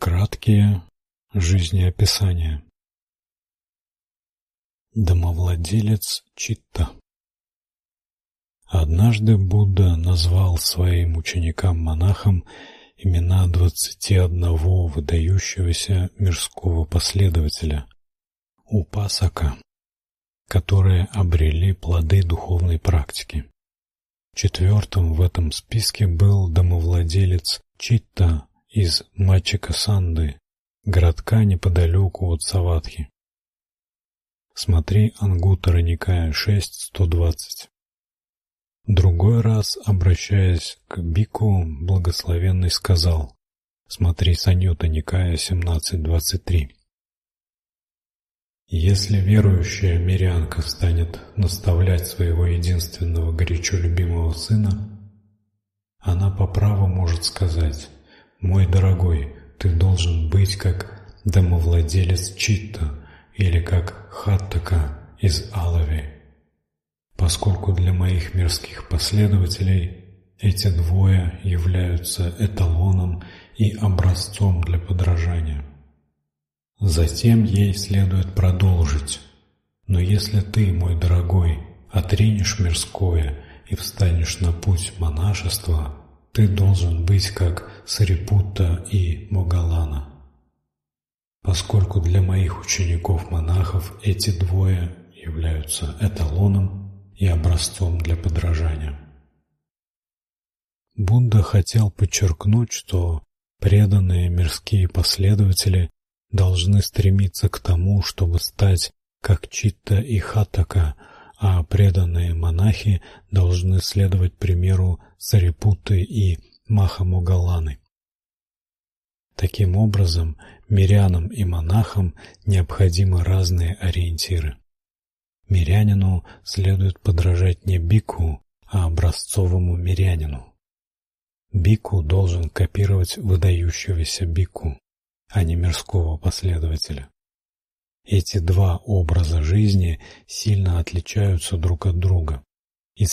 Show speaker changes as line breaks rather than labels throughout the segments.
Краткие жизнеописания. Домовладелец Читта. Однажды Будда назвал своим ученикам-монахам имена двадцати одного выдающегося мирского последователя Упасака, которые обрели плоды духовной практики. Четвертым в этом списке был домовладелец Читта из Мачика-Санды, городка неподалеку от Саватхи. Смотри Ангуттара Никая 6.120. Другой раз, обращаясь к Бику, благословенный сказал: Смотри Саньютта Никая 17.23. Если верующая мирянка станет наставлять своего единственного горячо любимого сына, она по праву может сказать: мой дорогой, ты должен быть как домовладелец Читта или как Хаттака из Алави. Поскольку для моих мирских последователей эти двое являются эталоном и образцом для подражания. Затем ей следует продолжить. Но если ты, мой дорогой, отринешь мирское и встанешь на путь монашества, ты должен быть как Сарипутта и Могалана. Поскольку для моих учеников-монахов эти двое являются эталоном и образцом для подражания. Будда хотел подчеркнуть, что преданные мирские последователи должны стремиться к тому, чтобы стать как Читта и Хатака, а преданные монахи должны следовать примеру Сарипутты и Махамогаланы. Таким образом, мирянам и монахам необходимы разные ориентиры. Мирянину следует подражать не бику, а образцовому мирянину. Бику должен копировать выдающегося бику, а не мирского последователя. Эти два образа жизни сильно отличаются друг от друга. И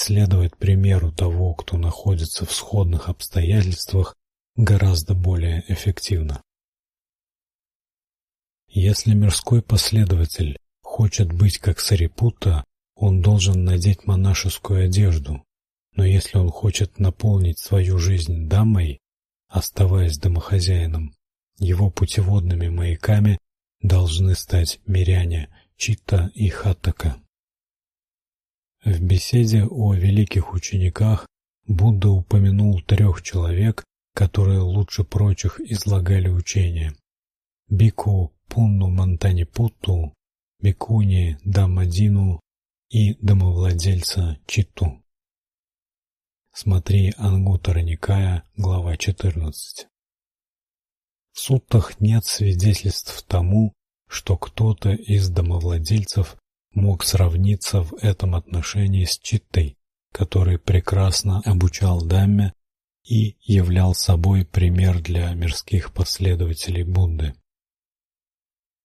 примеру того, кто находится в сходных обстоятельствах, гораздо более эффективно. Если мирской последователь хочет быть как Сарипутта, он должен надеть монашескую одежду. Но если он хочет наполнить свою жизнь дамой, оставаясь домохозяином, его путеводными маяками должны стать миряне Читта и Хаттака. В беседе о великих учениках Будда упомянул трех человек, которые лучше прочих излагали учение: Бику Пунну Мантанипутту, Бикуни Дамадину и домовладельца Читту. Смотри Ангуттара Никая, глава 14. В суттах нет свидетельств тому, что кто-то из домовладельцев мог сравниться в этом отношении с Читтой, который прекрасно обучал Дамме и являл собой пример для мирских последователей Будды.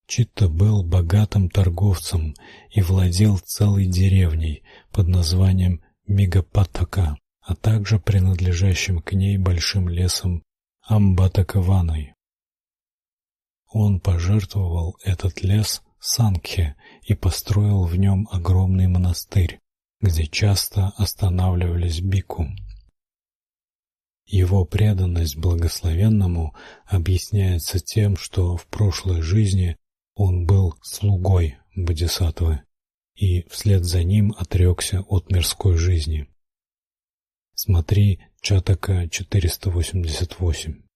Читта был богатым торговцем и владел целой деревней под названием Мигапатака, а также принадлежащим к ней большим лесом Амбатакаваной. Он пожертвовал этот лес Сангхе и построил в нем огромный монастырь, где часто останавливались бику. Его преданность благословенному объясняется тем, что в прошлой жизни он был слугой Бодхисаттвы и вслед за ним отрекся от мирской жизни. Смотри Чатака 488.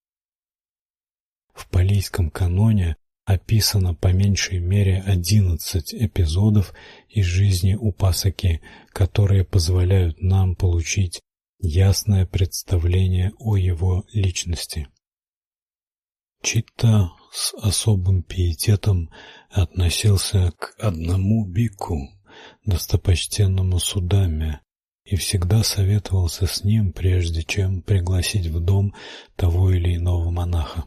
В палийском каноне описано по меньшей мере одиннадцать эпизодов из жизни Упасаки, которые позволяют нам получить ясное представление о его личности. Читта с особым пиететом относился к одному бику, достопочтенному Судаме, и всегда советовался с ним, прежде чем пригласить в дом того или иного монаха.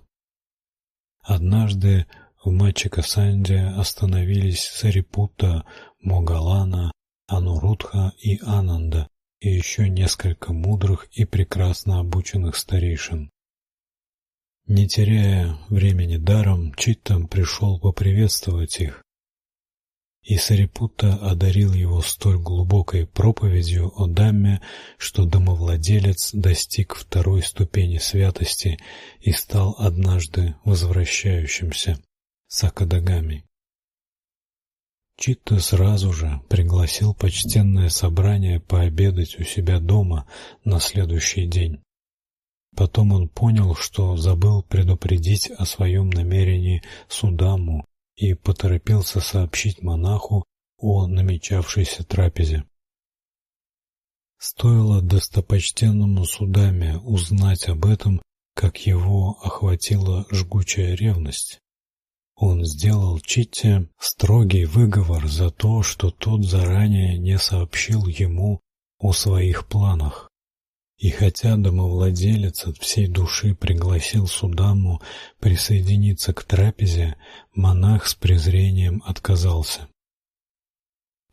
Однажды в Мачикасанде остановились Сарипутта, Могалана, Анурудха и Ананда, и еще несколько мудрых и прекрасно обученных старейшин. Не теряя времени даром, Читтам пришел поприветствовать их. И Сарипутта одарил его столь глубокой проповедью о Дамме, что домовладелец достиг второй ступени святости и стал однажды возвращающимся Сакадагами. Читта сразу же пригласил почтенное собрание пообедать у себя дома на следующий день. Потом он понял, что забыл предупредить о своем намерении Судаму и поторопился сообщить монаху о намечавшейся трапезе. Стоило достопочтенному Судаме узнать об этом, как его охватила жгучая ревность. Он сделал Читте строгий выговор за то, что тот заранее не сообщил ему о своих планах. И хотя домовладелец от всей души пригласил Судаму присоединиться к трапезе, монах с презрением отказался.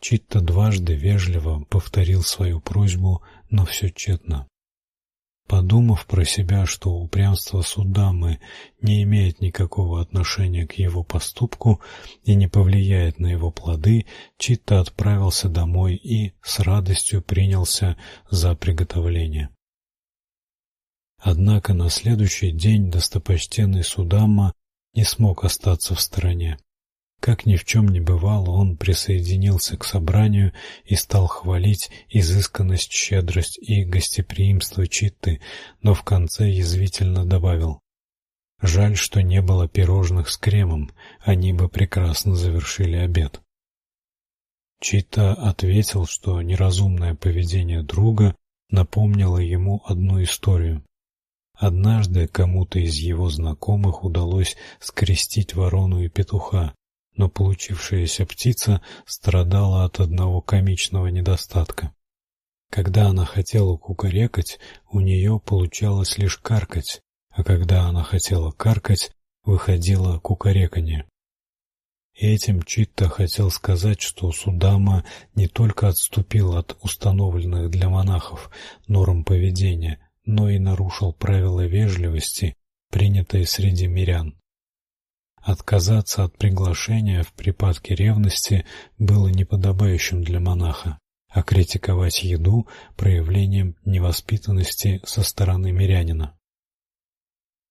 Читта дважды вежливо повторил свою просьбу, но все тщетно. Подумав про себя, что упрямство Судамы не имеет никакого отношения к его поступку и не повлияет на его плоды, Читта отправился домой и с радостью принялся за приготовление. Однако на следующий день достопочтенный Судама не смог остаться в стороне. Как ни в чем не бывало, он присоединился к собранию и стал хвалить изысканность, щедрость и гостеприимство Читты, но в конце язвительно добавил: "Жаль, что не было пирожных с кремом, они бы прекрасно завершили обед". Чита ответил, что неразумное поведение друга напомнило ему одну историю. Однажды кому-то из его знакомых удалось скрестить ворону и петуха, но получившаяся птица страдала от одного комичного недостатка. Когда она хотела кукарекать, у нее получалось лишь каркать, а когда она хотела каркать, выходило кукареканье. Этим Читта хотел сказать, что Судама не только отступил от установленных для монахов норм поведения, но и нарушил правила вежливости, принятые среди мирян. Отказаться от приглашения в припадке ревности было неподобающим для монаха, а критиковать еду проявлением невоспитанности со стороны мирянина.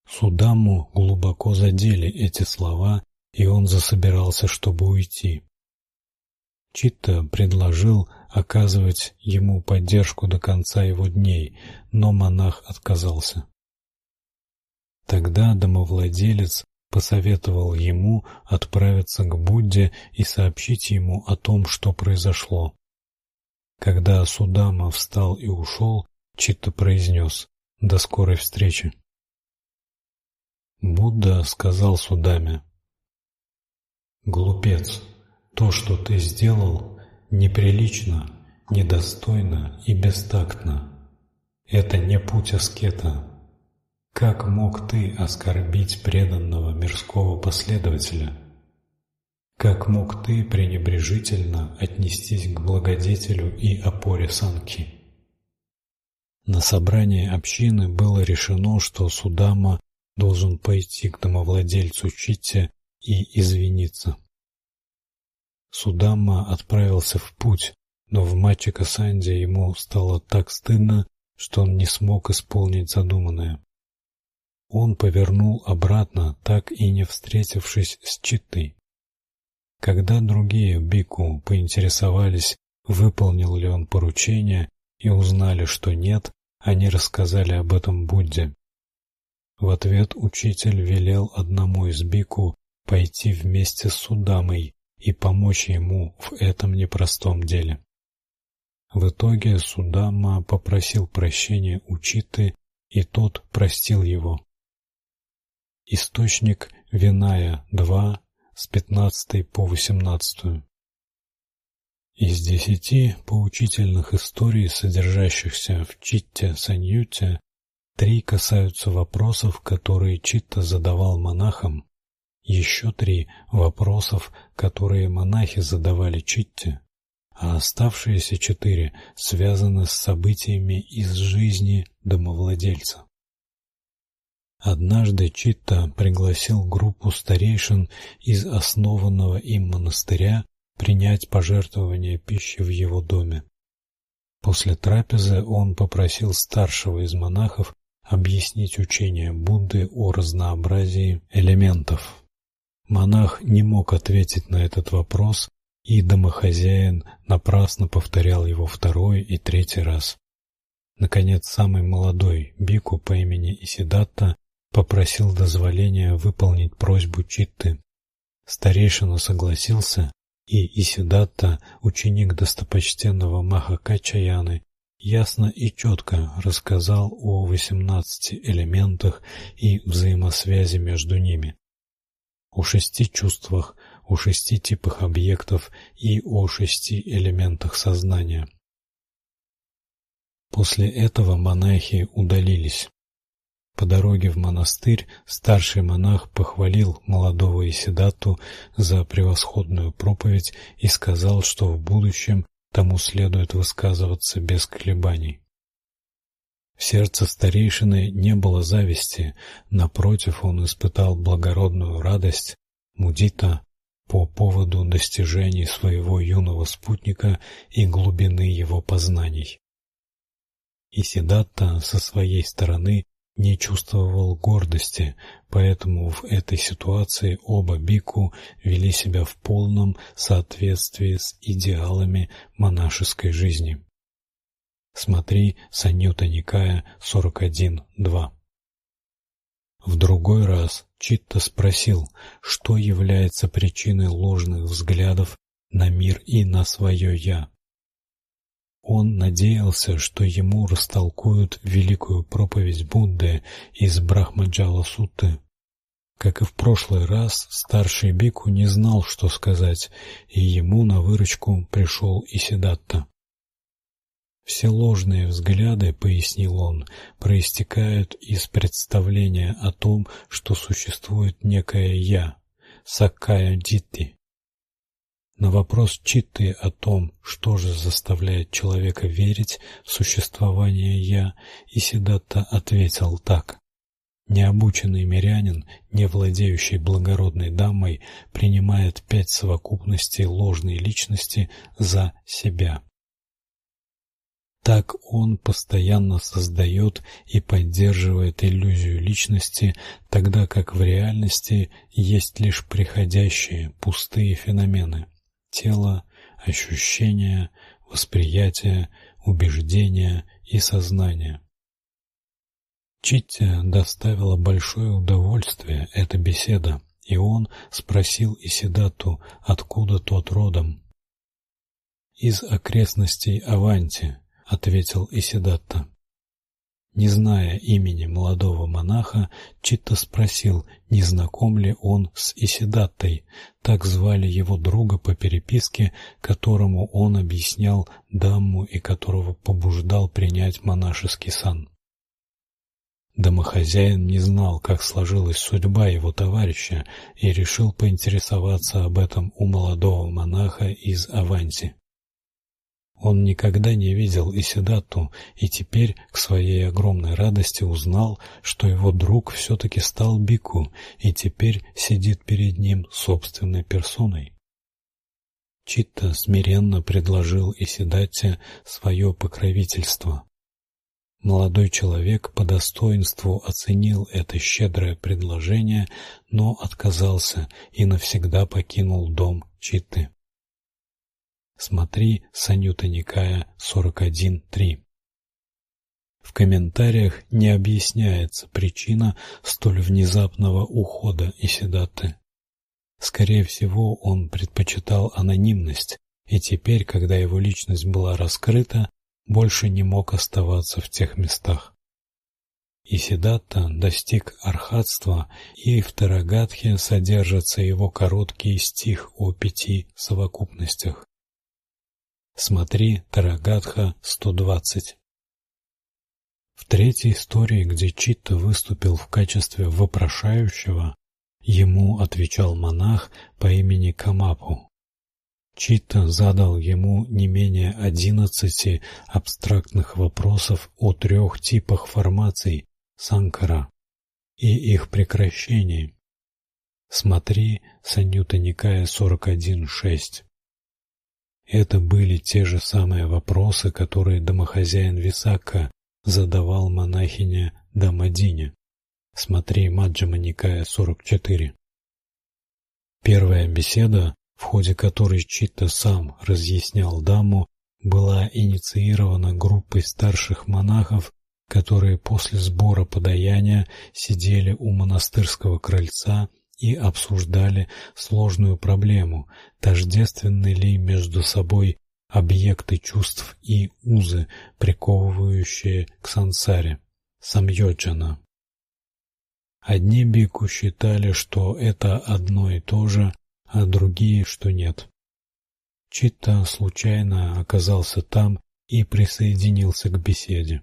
Судаму глубоко задели эти слова, и он засобирался, чтобы уйти. Читта предложил оказывать ему поддержку до конца его дней, но монах отказался. Тогда домовладелец посоветовал ему отправиться к Будде и сообщить ему о том, что произошло. Когда Судама встал и ушел, Читта произнес: "До скорой встречи". Будда сказал Судаме: "Глупец, то, что ты сделал, неприлично, недостойно и бестактно. Это не путь аскета. Как мог ты оскорбить преданного мирского последователя? Как мог ты пренебрежительно отнестись к благодетелю и опоре санки? На собрании общины было решено, что Судама должен пойти к домовладельцу Читте и извиниться. Судама отправился в путь, но в Мачика-Санде ему стало так стыдно, что он не смог исполнить задуманное. Он повернул обратно, так и не встретившись с Читтой. Когда другие бику поинтересовались, выполнил ли он поручение, и узнали, что нет, они рассказали об этом Будде. В ответ учитель велел одному из бику пойти вместе с Судамой и помочь ему в этом непростом деле. В итоге Судама попросил прощения у Читы, и тот простил его. Источник Виная 2 с 15 по 18. Из десяти поучительных историй, содержащихся в Читте Саньюте, три касаются вопросов, которые Читта задавал монахам, еще три вопросов, которые монахи задавали Читте, а оставшиеся четыре связаны с событиями из жизни домовладельца. Однажды Читта пригласил группу старейшин из основанного им монастыря принять пожертвование пищи в его доме. После трапезы он попросил старшего из монахов объяснить учение Будды о разнообразии элементов. Монах не мог ответить на этот вопрос, и домохозяин напрасно повторял его второй и третий раз. Наконец, самый молодой бику по имени Исидатта попросил дозволения выполнить просьбу Читты. Старейшина согласился, и Исидатта, ученик достопочтенного Махакачаяны, ясно и четко рассказал о восемнадцати элементах и взаимосвязи между ними, о шести чувствах, о шести типах объектов и о шести элементах сознания. После этого монахи удалились. По дороге в монастырь старший монах похвалил молодого Исидату за превосходную проповедь и сказал, что в будущем тому следует высказываться без колебаний. В сердце старейшины не было зависти, напротив, он испытал благородную радость мудита по поводу достижений своего юного спутника и глубины его познаний. Исидатта со своей стороны не чувствовал гордости, поэтому в этой ситуации оба бику вели себя в полном соответствии с идеалами монашеской жизни. Смотри Саньютта Никая 41.2. В другой раз Читта спросил, что является причиной ложных взглядов на мир и на свое я. Он надеялся, что ему растолкуют великую проповедь Будды из Брахмаджала-сутты. Как и в прошлый раз, старший бику не знал, что сказать, и ему на выручку пришел Исидатта. Все ложные взгляды, пояснил он, проистекают из представления о том, что существует некое я, саккая дитти, на вопрос Читты о том, что же заставляет человека верить в существование я, Исидатта ответил так: Необученный мирянин, не владеющий благородной дамой, принимает пять совокупностей ложной личности за себя. Так он постоянно создает и поддерживает иллюзию личности, тогда как в реальности есть лишь приходящие, пустые феномены тело, ощущения, восприятие, убеждения и сознание. Читте доставила большое удовольствие эта беседа, и он спросил Исидату, откуда тот родом. Из окрестностей Аванти, ответил Исидатта. Не зная имени молодого монаха, Читта спросил, не знаком ли он с Исидаттой, так звали его друга по переписке, которому он объяснял дамму и которого побуждал принять монашеский сан. Домохозяин не знал, как сложилась судьба его товарища, и решил поинтересоваться об этом у молодого монаха из Аванти. Он никогда не видел Исидату и теперь к своей огромной радости узнал, что его друг все таки стал бику и теперь сидит перед ним собственной персоной. Читта смиренно предложил Исидате свое покровительство. Молодой человек по достоинству оценил это щедрое предложение, но отказался и навсегда покинул дом Читты. Смотри Санюта Никая 41.3. В комментариях не объясняется причина столь внезапного ухода Исидаты. Скорее всего, он предпочитал анонимность, и теперь, когда его личность была раскрыта, больше не мог оставаться в тех местах. Исидатта достиг архатства, и в Тарагатхе содержится его короткий стих о пяти совокупностях. Смотри Тарагатха 120. В третьей истории, где Читта выступил в качестве вопрошающего, ему отвечал монах по имени Камапу. Читта задал ему не менее одиннадцати абстрактных вопросов о трех типах формаций санкара. и их прекращении. Смотри Санюта Никая 41.6. Это были те же самые вопросы, которые домохозяин Висака задавал монахине Дамадине. Смотри Маджхима Никая 44. Первая беседа, в ходе которой Читта сам разъяснял Даму, была инициирована группой старших монахов, которые после сбора подаяния сидели у монастырского крыльца и обсуждали сложную проблему: тождественны ли между собой объекты чувств и узы, приковывающие к сансаре, самьоджана. Одни бику считали, что это одно и то же, а другие, что нет. Читта случайно оказался там и присоединился к беседе.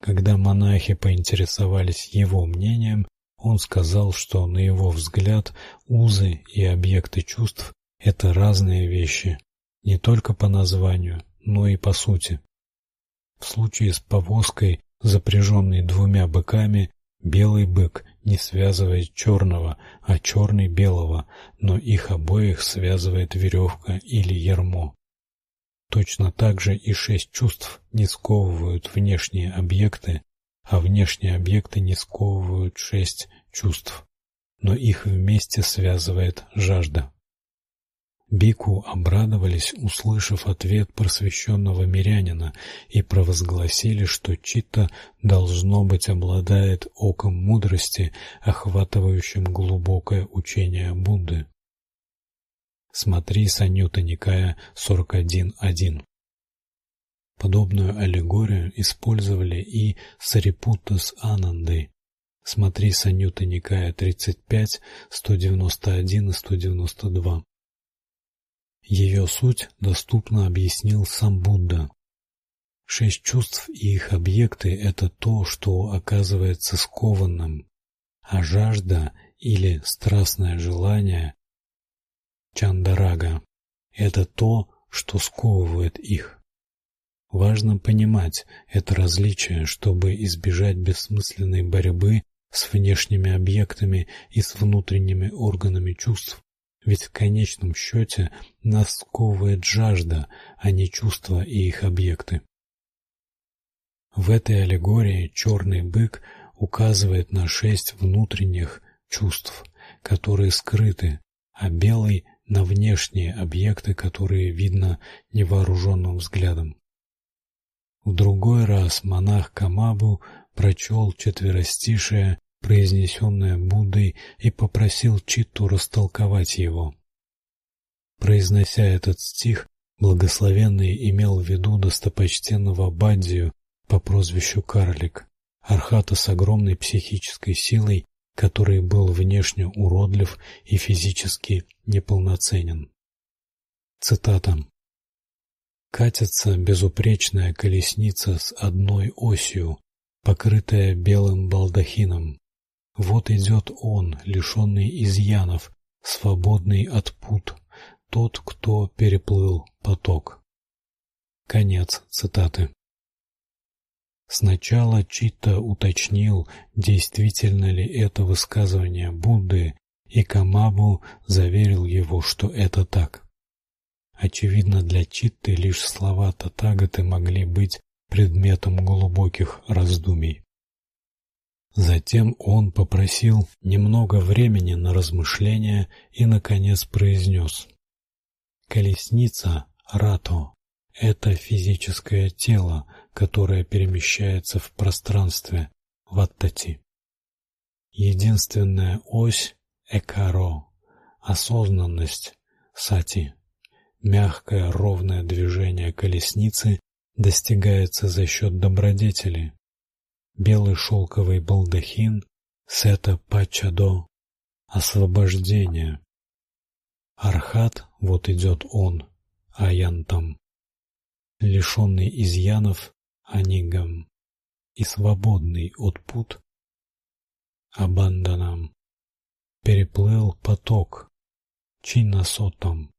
Когда монахи поинтересовались его мнением, он сказал, что на его взгляд узы и объекты чувств это разные вещи, не только по названию, но и по сути. В случае с повозкой, запряженной двумя быками, белый бык не связывает черного, а черный белого, но их обоих связывает веревка или ярмо. Точно так же и шесть чувств не сковывают внешние объекты, а внешние объекты не сковывают шесть чувств, но их вместе связывает жажда. Бику обрадовались, услышав ответ просвещенного мирянина, и провозгласили, что Читта должно быть обладает оком мудрости, охватывающим глубокое учение Будды. Смотри Санюта Никая 41.1. Подобную аллегорию использовали и Сарипутта с Анандой. Смотри Санюта Никая 35, 191 и 192. Ее суть доступно объяснил сам Будда. Шесть чувств и их объекты это то, что оказывается скованным, а жажда или страстное желание чандарага это то, что сковывает их. Важно понимать это различие, чтобы избежать бессмысленной борьбы с внешними объектами и с внутренними органами чувств, ведь в конечном счете нас сковывает жажда, а не чувства и их объекты. В этой аллегории черный бык указывает на шесть внутренних чувств, которые скрыты, а белый на внешние объекты, которые видно невооруженным взглядом. В другой раз монах Камабу прочел четверостишее произнесенное Буддой, и попросил Читту растолковать его. Произнося этот стих, благословенный имел в виду достопочтенного Баддию по прозвищу Карлик, архата с огромной психической силой, который был внешне уродлив и физически неполноценен. Цитата. Катится безупречная колесница с одной осью, покрытая белым балдахином. Вот идет он, лишенный изъянов, свободный от пут, тот, кто переплыл поток. Конец цитаты. Сначала Читта уточнил, действительно ли это высказывание Будды, и Камабу заверил его, что это так. Очевидно, для Читты лишь слова Татагаты могли быть предметом глубоких раздумий. Затем он попросил немного времени на размышления и наконец произнес: Колесница Рато это физическое тело, которое перемещается в пространстве Ваттати. Единственная ось Экаро осознанность Сати. Мягкое ровное движение колесницы достигается за счет добродетели, белый шелковый балдахин, сета пачадо, освобождение. Архат, вот идет он, аянтам, лишенный изъянов, анигам, и свободный от пут, абанданам, переплыл поток, чинасотам,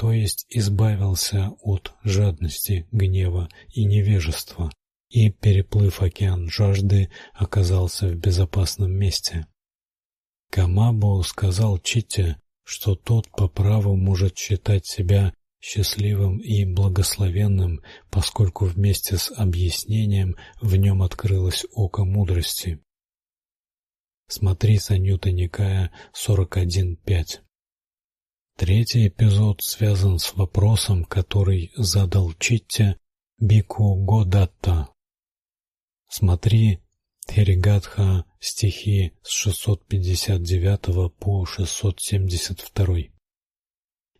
то есть избавился от жадности, гнева и невежества и, переплыв океан жажды, оказался в безопасном месте. Камабо сказал Читте, что тот по праву может считать себя счастливым и благословенным, поскольку вместе с объяснением в нем открылось око мудрости. Смотри Санюта Никая 41.5. Третий эпизод связан с вопросом, который задал Читте Бику Годатта. Смотри Теригатха стихи с 659 по 672.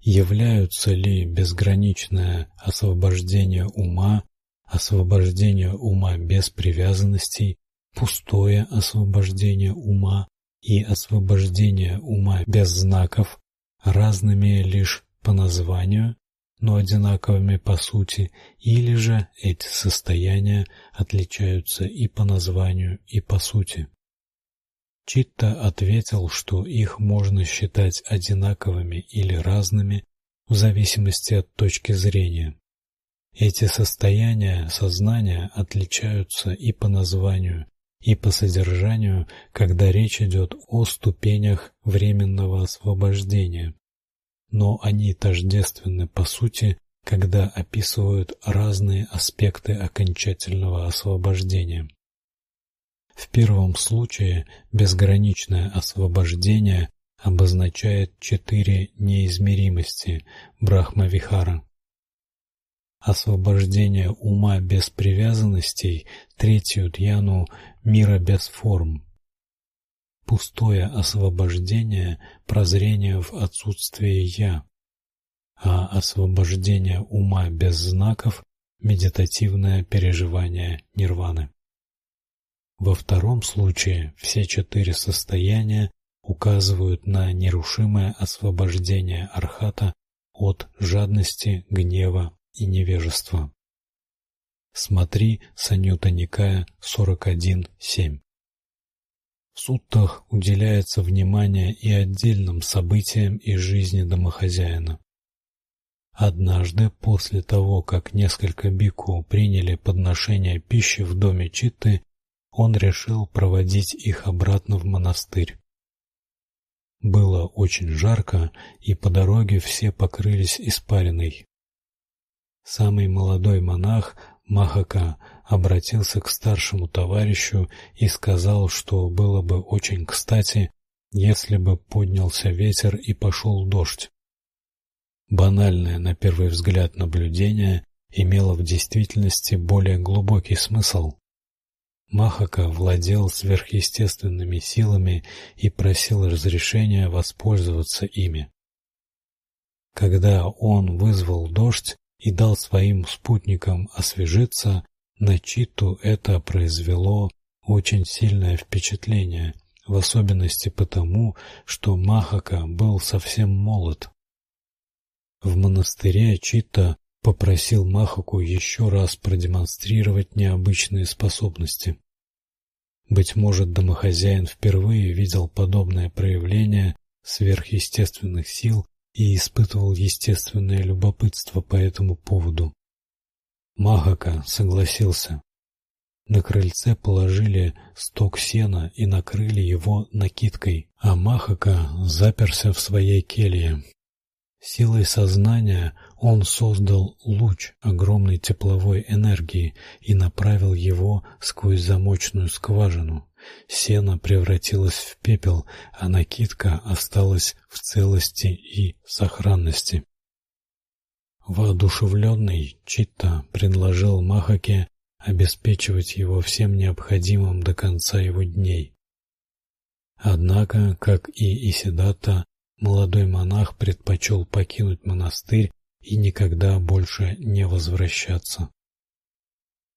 Являются ли безграничное освобождение ума, освобождение ума без привязанностей, пустое освобождение ума и освобождение ума без знаков разными лишь по названию, но одинаковыми по сути, или же эти состояния отличаются и по названию, и по сути. Читта ответил, что их можно считать одинаковыми или разными в зависимости от точки зрения. Эти состояния сознания отличаются и по названию, и по содержанию, когда речь идет о ступенях временного освобождения но они тождественны по сути, когда описывают разные аспекты окончательного освобождения. В первом случае безграничное освобождение обозначает четыре неизмеримости Брахмавихара. Освобождение ума без привязанностей, третью дьяну мира без форм пустое освобождение, прозрение в отсутствие я, а освобождение ума без знаков медитативное переживание нирваны. Во втором случае все четыре состояния указывают на нерушимое освобождение архата от жадности, гнева и невежества. Смотри Санюта Никая 41.7. В суттах уделяется внимание и отдельным событиям из жизни домохозяина. Однажды, после того, как несколько бику приняли подношение пищи в доме Читты, он решил проводить их обратно в монастырь. Было очень жарко, и по дороге все покрылись испариной. Самый молодой монах Махака обратился к старшему товарищу и сказал, что было бы очень кстати, если бы поднялся ветер и пошел дождь. Банальное на первый взгляд наблюдение имело в действительности более глубокий смысл. Махака владел сверхъестественными силами и просил разрешения воспользоваться ими. Когда он вызвал дождь и дал своим спутникам освежиться, на Читу это произвело очень сильное впечатление, в особенности потому, что Махака был совсем молод. В монастыре Чита попросил Махаку еще раз продемонстрировать необычные способности. Быть может, домохозяин впервые видел подобное проявление сверхъестественных сил и испытывал естественное любопытство по этому поводу. Махака согласился. На крыльце положили сток сена и накрыли его накидкой, а Махака заперся в своей келье. Силой сознания он создал луч огромной тепловой энергии и направил его сквозь замочную скважину. Сено превратилось в пепел, а накидка осталась в целости и сохранности. Воодушевленный Читта предложил Махаке обеспечивать его всем необходимым до конца его дней. Однако, как и Исидата, молодой монах предпочел покинуть монастырь и никогда больше не возвращаться.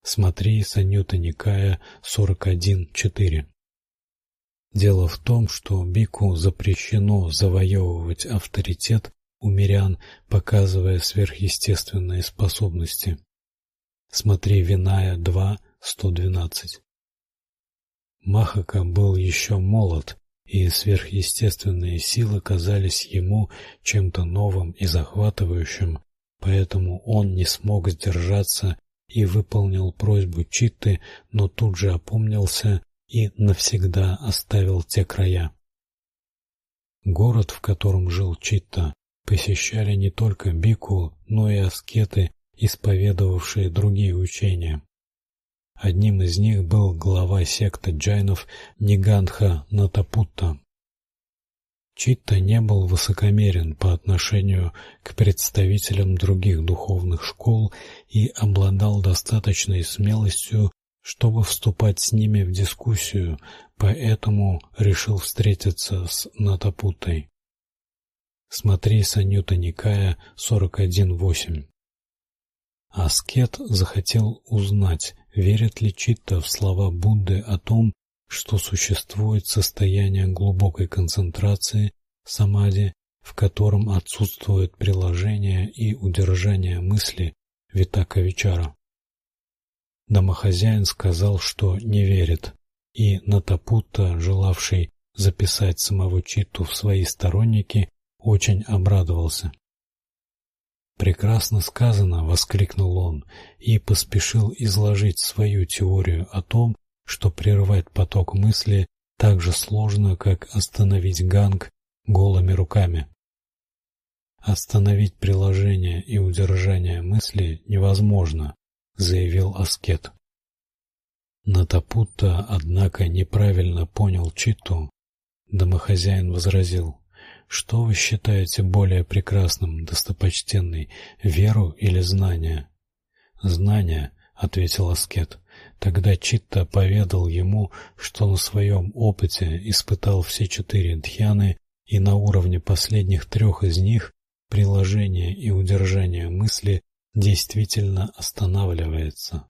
Смотри Санюта Никая 41.4. Дело в том, что бику запрещено завоевывать авторитет у мирян, показывая сверхъестественные способности. Смотри Виная 2.112. Махака был еще молод, и сверхъестественные силы казались ему чем-то новым и захватывающим, поэтому он не смог сдержаться и выполнил просьбу Читты, но тут же опомнился и навсегда оставил те края. Город, в котором жил Читта, посещали не только бику, но и аскеты, исповедовавшие другие учения. Одним из них был глава секты джайнов Нигандха Натапутта. Читта не был высокомерен по отношению к представителям других духовных школ и обладал достаточной смелостью, чтобы вступать с ними в дискуссию, поэтому решил встретиться с Натапутой. Смотри Санюта Никая 41.8. Аскет захотел узнать, верит ли Читта в слова Будды о том, что существует состояние глубокой концентрации самади, в котором отсутствует приложение и удержание мысли витака вичара. Домохозяин сказал, что не верит, и Натапутта, желавший записать самого Читту в свои сторонники, очень обрадовался. Прекрасно сказано, воскликнул он и поспешил изложить свою теорию о том, что прервать поток мысли так же сложно, как остановить ганг голыми руками. Остановить приложение и удержание мысли невозможно, заявил аскет. Натапутта, однако, неправильно понял Читу. Домохозяин возразил: "Что вы считаете более прекрасным, достопочтенный, веру или знание?" "Знание", ответил аскет. Тогда Читта поведал ему, что на своем опыте испытал все четыре дхьяны, и на уровне последних трех из них приложение и удержание мысли действительно останавливается.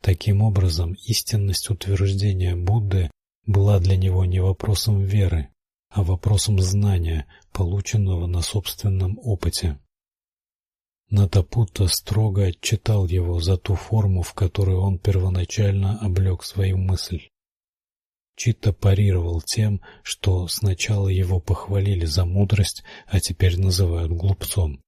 Таким образом, истинность утверждения Будды была для него не вопросом веры, а вопросом знания, полученного на собственном опыте. Натапута строго отчитал его за ту форму, в которую он первоначально облег свою мысль. Чита парировал тем, что сначала его похвалили за мудрость, а теперь называют глупцом.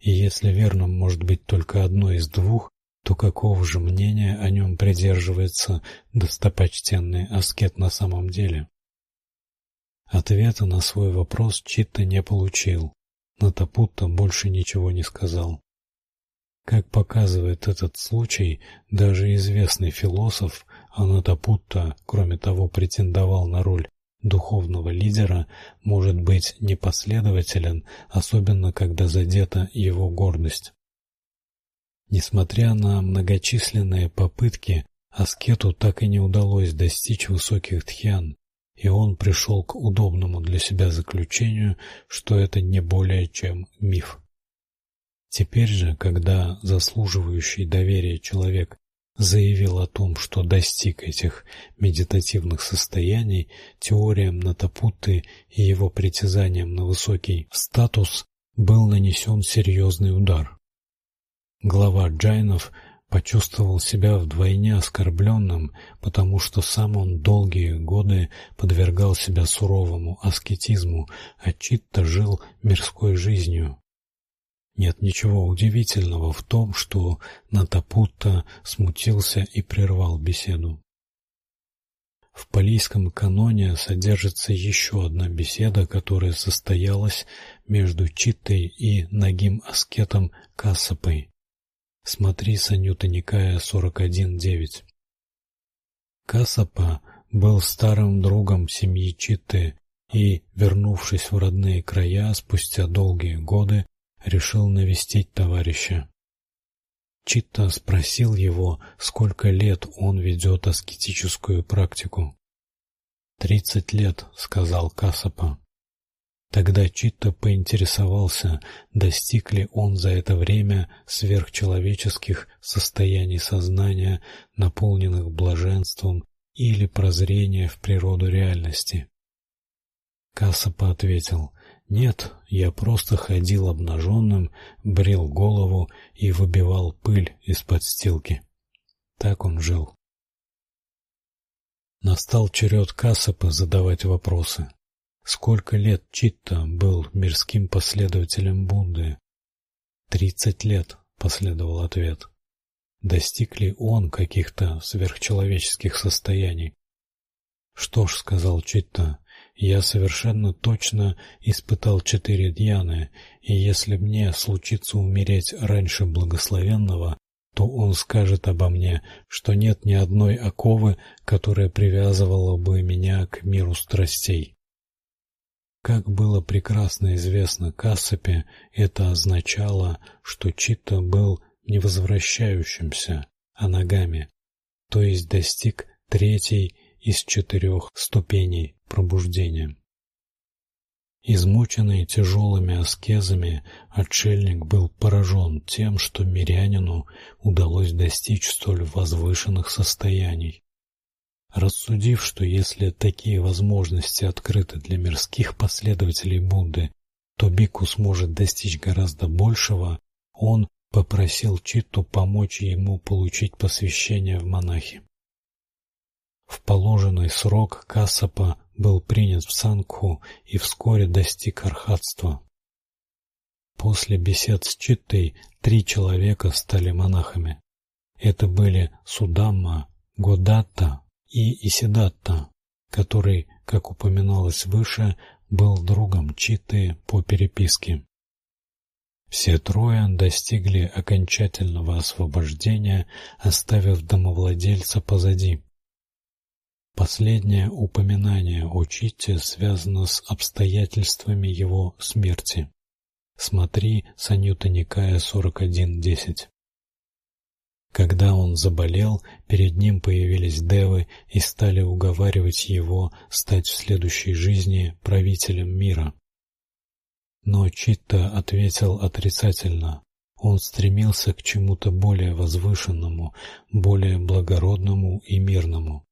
И если верным может быть только одно из двух, то какого же мнения о нем придерживается достопочтенный аскет на самом деле? Ответа на свой вопрос Читта не получил. Натапутта больше ничего не сказал. Как показывает этот случай, даже известный философ Анатапутта, кроме того, претендовал на роль духовного лидера, может быть непоследователен, особенно когда задета его гордость. Несмотря на многочисленные попытки, аскету так и не удалось достичь высоких тхьян, и он пришел к удобному для себя заключению, что это не более чем миф. Теперь же, когда заслуживающий доверия человек заявил о том, что достиг этих медитативных состояний, теориям Натапутты и его притязаниям на высокий статус был нанесен серьезный удар. Глава джайнов почувствовал себя вдвойне оскорбленным, потому что сам он долгие годы подвергал себя суровому аскетизму, а Читта жил мирской жизнью. Нет ничего удивительного в том, что Натапутта смутился и прервал беседу. В палийском каноне содержится еще одна беседа, которая состоялась между Читтой и нагим аскетом Кассапой. Смотри Санюта Никая 41.9. Касапа был старым другом семьи Читты и, вернувшись в родные края спустя долгие годы, решил навестить товарища. Читта спросил его, сколько лет он ведет аскетическую практику. «Тридцать лет», — сказал Касапа. Тогда Читта поинтересовался, достиг ли он за это время сверхчеловеческих состояний сознания, наполненных блаженством или прозрения в природу реальности. Кассапа ответил: "Нет, я просто ходил обнаженным, брил голову и выбивал пыль из-под стилки". Так он жил. Настал черед Кассапа задавать вопросы. Сколько лет Читта был мирским последователем Будды? Тридцать лет, последовал ответ. достиг ли он каких-то сверхчеловеческих состояний. Что ж, сказал Читта, я совершенно точно испытал четыре дьяны, и если мне случится умереть раньше благословенного, то он скажет обо мне, что нет ни одной оковы, которая привязывала бы меня к миру страстей. Как было прекрасно известно Кассапе, это означало, что Читта был не возвращающимся, а ногами, то есть достиг третьей из четырех ступеней пробуждения. Измученный тяжелыми аскезами, отшельник был поражен тем, что мирянину удалось достичь столь возвышенных состояний. Рассудив, что если такие возможности открыты для мирских последователей Будды, то Бику сможет достичь гораздо большего, он попросил Читту помочь ему получить посвящение в монахи. В положенный срок Кассапа был принят в Сангху и вскоре достиг архатства. После бесед с Читтой три человека стали монахами. Это были Судамма, Годатта и Исидатта, который, как упоминалось выше, был другом Читты по переписке. Все трое достигли окончательного освобождения, оставив домовладельца позади. Последнее упоминание о Читте связано с обстоятельствами его смерти. Смотри Санюта Никая 41.10. Когда он заболел, перед ним появились девы и стали уговаривать его стать в следующей жизни правителем мира. Но Читта ответил отрицательно. Он стремился к чему-то более возвышенному, более благородному и мирному.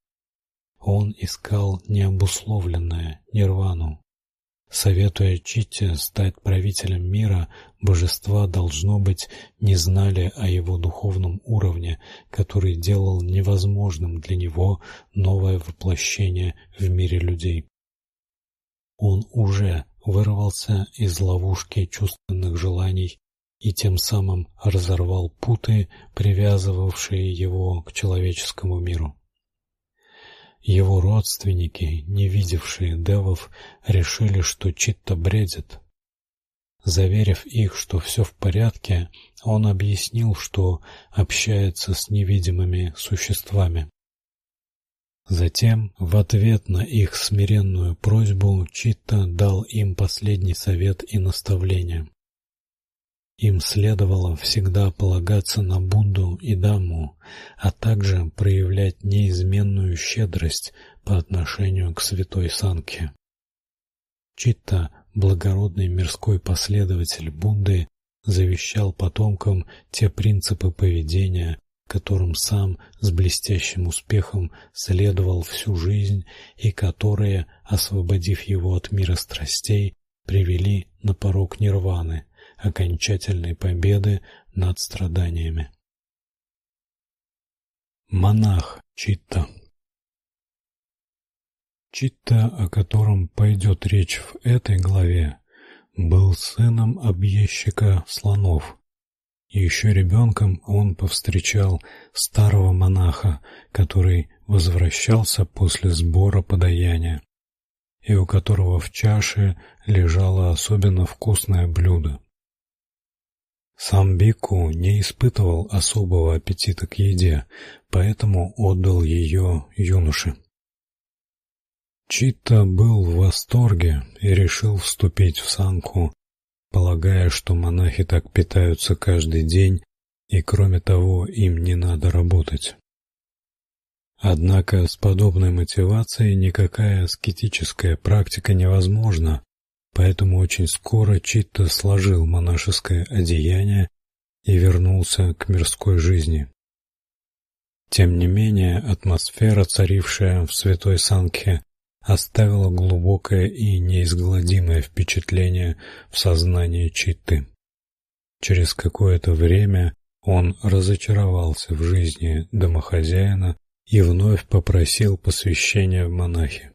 Он искал необусловленное нирвану. Советуя Читте стать правителем мира, божества должно быть не знали о его духовном уровне, который делал невозможным для него новое воплощение в мире людей. Он уже вырвался из ловушки чувственных желаний и тем самым разорвал путы, привязывавшие его к человеческому миру. Его родственники, не видевшие девов, решили, что Читта бредит. Заверив их, что все в порядке, он объяснил, что общается с невидимыми существами. Затем, в ответ на их смиренную просьбу, Читта дал им последний совет и наставление. Им следовало всегда полагаться на Будду и Дамму, а также проявлять неизменную щедрость по отношению к святой Санке. Читта, благородный мирской последователь Будды, завещал потомкам те принципы поведения, которым сам с блестящим успехом следовал всю жизнь и которые, освободив его от мира страстей, привели на порог нирваны окончательной победы над страданиями. Монах Читта Читта, о котором пойдет речь в этой главе, был сыном объездчика слонов. Еще ребенком он повстречал старого монаха, который возвращался после сбора подаяния, и у которого в чаше лежало особенно вкусное блюдо. Сам Бику не испытывал особого аппетита к еде, поэтому отдал ее юноше. Чита был в восторге и решил вступить в санку, полагая, что монахи так питаются каждый день, и кроме того, им не надо работать. Однако с подобной мотивацией никакая аскетическая практика невозможна, Поэтому очень скоро Читта сложил монашеское одеяние и вернулся к мирской жизни. Тем не менее, атмосфера, царившая в Святой Санке, оставила глубокое и неизгладимое впечатление в сознании Читты. Через какое-то время он разочаровался в жизни домохозяина и вновь попросил посвящения в монахи.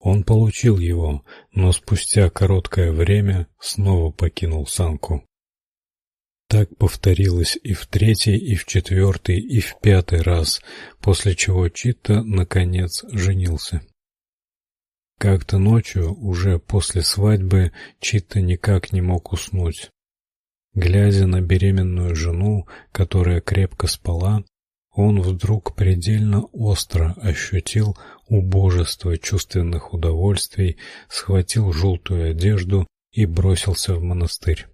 Он получил его, но спустя короткое время снова покинул санку. Так повторилось и в третий, и в четвертый, и в пятый раз, после чего Читта наконец женился. Как-то ночью, уже после свадьбы, Читта никак не мог уснуть. Глядя на беременную жену, которая крепко спала, он вдруг предельно остро ощутил убожество чувственных удовольствий, схватил желтую одежду и бросился в монастырь.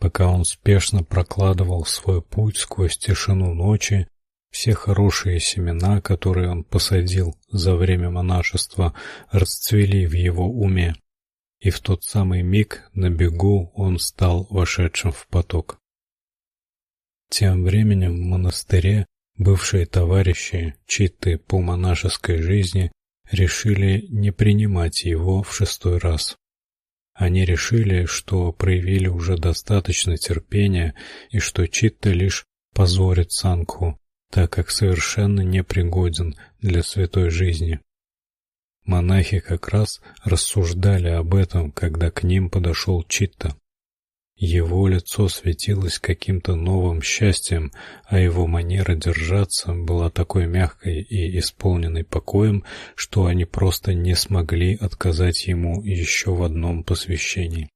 Пока он спешно прокладывал свой путь сквозь тишину ночи, все хорошие семена, которые он посадил за время монашества, расцвели в его уме, и в тот самый миг на бегу он стал вошедшим в поток. Тем временем в монастыре бывшие товарищи читты по монашеской жизни решили не принимать его в шестой раз. Они решили, что проявили уже достаточно терпения и что Читта лишь позорит Санку, так как совершенно непригоден для святой жизни. Монахи как раз рассуждали об этом, когда к ним подошел Читта. Его лицо светилось каким-то новым счастьем, а его манера держаться была такой мягкой и исполненной покоем, что они просто не смогли отказать ему еще в одном посвящении.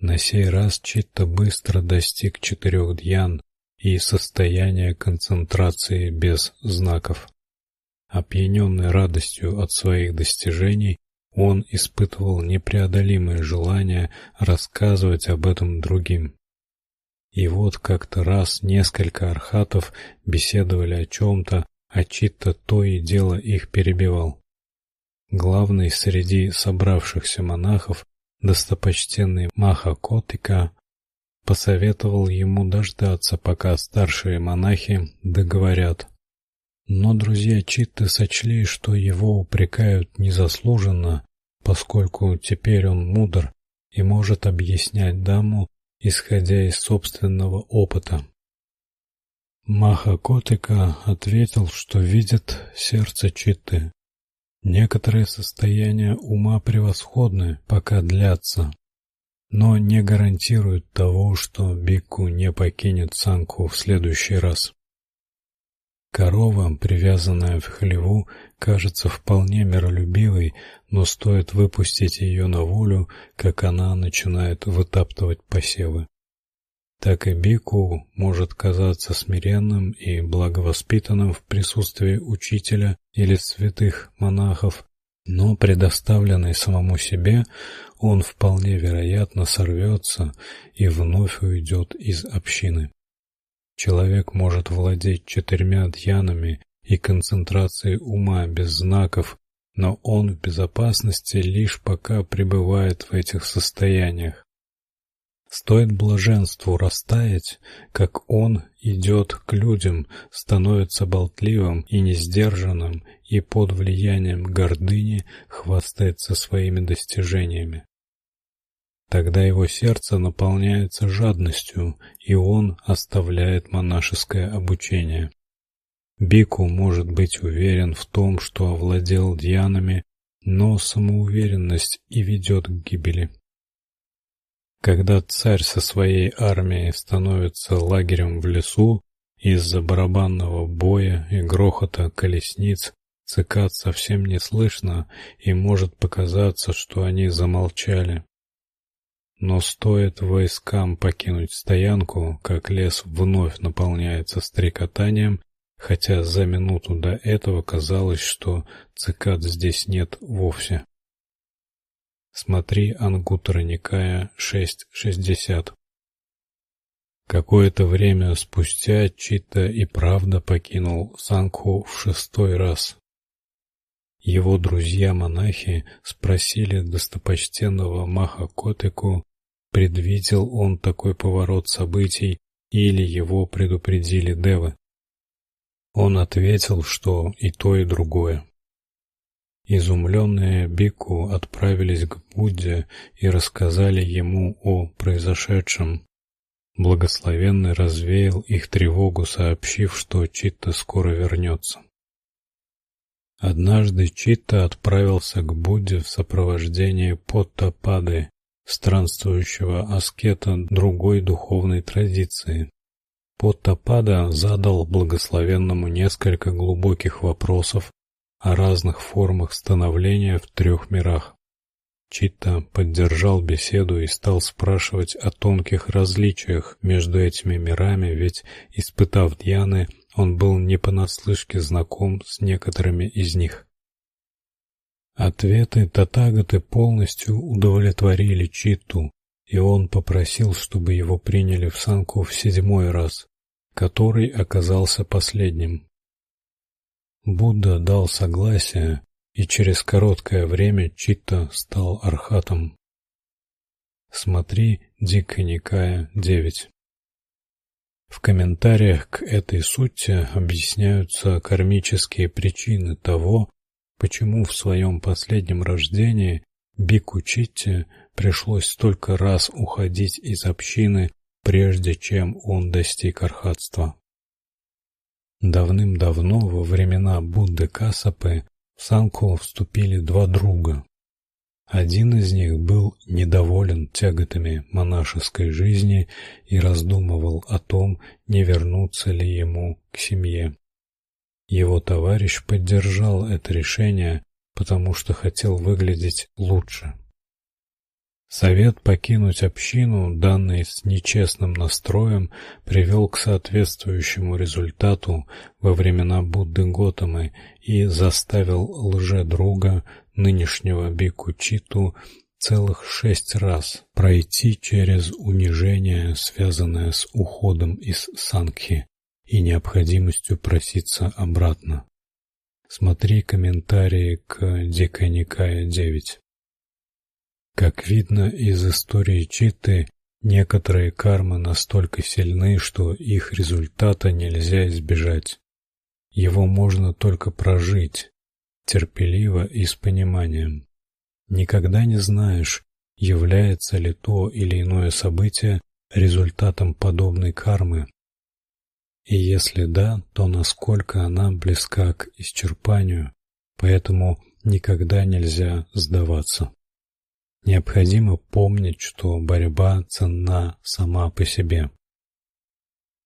На сей раз Читта быстро достиг четырех дьян и состояния концентрации без знаков. Опьяненный радостью от своих достижений, он испытывал непреодолимое желание рассказывать об этом другим. И вот как-то раз несколько архатов беседовали о чем то а Читта то и дело их перебивал. Главный среди собравшихся монахов, достопочтенный Маха Котика, посоветовал ему дождаться, пока старшие монахи договорят. Но друзья Читты сочли, что его упрекают незаслуженно, поскольку теперь он мудр и может объяснять даму, исходя из собственного опыта. Маха Котика ответил, что видит сердце Читты. Некоторые состояния ума превосходны, пока длятся, но не гарантируют того, что Бикку не покинет Санку в следующий раз. Корова, привязанная в хлеву, кажется вполне миролюбивой, но стоит выпустить ее на волю, как она начинает вытаптывать посевы. Так и бику может казаться смиренным и благовоспитанным в присутствии учителя или святых монахов, но предоставленный самому себе, он вполне вероятно сорвется и вновь уйдет из общины. Человек может владеть четырьмя дьянами и концентрацией ума без знаков, но он в безопасности лишь пока пребывает в этих состояниях. Стоит блаженству растаять, как он идет к людям, становится болтливым и несдержанным и под влиянием гордыни хвастается своими достижениями. Тогда его сердце наполняется жадностью, и он оставляет монашеское обучение. Бику может быть уверен в том, что овладел дьянами, но самоуверенность и ведет к гибели. Когда царь со своей армией становится лагерем в лесу, из-за барабанного боя и грохота колесниц цикад совсем не слышно, и может показаться, что они замолчали. Но стоит войскам покинуть стоянку, как лес вновь наполняется стрекотанием, хотя за минуту до этого казалось, что цикад здесь нет вовсе. Смотри Ангуттара Никая 6.60. Какое-то время спустя Чита и правда покинул Сангху в шестой раз. Его друзья-монахи спросили достопочтенного Махакотеку, Предвидел он такой поворот событий или его предупредили девы? Он ответил, что и то, и другое. Изумленные Бику отправились к Будде и рассказали ему о произошедшем. Благословенный развеял их тревогу, сообщив, что Читта скоро вернется. Однажды Читта отправился к Будде в сопровождении Поттапады, странствующего аскета другой духовной традиции. Поттапада задал благословенному несколько глубоких вопросов о разных формах становления в трех мирах. Читта поддержал беседу и стал спрашивать о тонких различиях между этими мирами, ведь испытав дьяны, он был не понаслышке знаком с некоторыми из них. Ответы Татагаты полностью удовлетворили Читту, и он попросил, чтобы его приняли в санку в седьмой раз, который оказался последним. Будда дал согласие, и через короткое время Читта стал архатом. Смотри Дикая Никая 9. В комментариях к этой сути объясняются кармические причины того, почему в своем последнем рождении Бику Читте пришлось столько раз уходить из общины, прежде чем он достиг архатства. Давным-давно, во времена Будды Касапы, в Санку вступили два друга. Один из них был недоволен тяготами монашеской жизни и раздумывал о том, не вернуться ли ему к семье. Его товарищ поддержал это решение, потому что хотел выглядеть лучше. Совет покинуть общину, данный с нечестным настроем, привел к соответствующему результату во времена Будды Готамы и заставил лже-друга нынешнего Бикучиту целых шесть раз пройти через унижение, связанное с уходом из Сангхи и необходимостью проситься обратно. Смотри комментарии к Диканикая 9. Как видно из истории Читы, некоторые кармы настолько сильны, что их результата нельзя избежать. Его можно только прожить терпеливо и с пониманием. Никогда не знаешь, является ли то или иное событие результатом подобной кармы. И если да, то насколько она близка к исчерпанию, поэтому никогда нельзя сдаваться. Необходимо помнить, что борьба ценна сама по себе.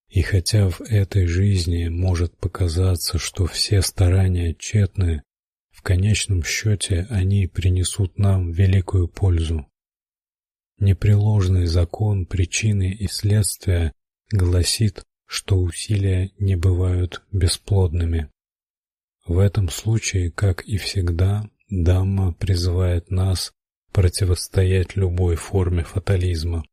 И хотя в этой жизни может показаться, что все старания тщетны, в конечном счете они принесут нам великую пользу. Непреложный закон причины и следствия гласит, что усилия не бывают бесплодными. В этом случае, как и всегда, Дамма призывает нас противостоять любой форме фатализма,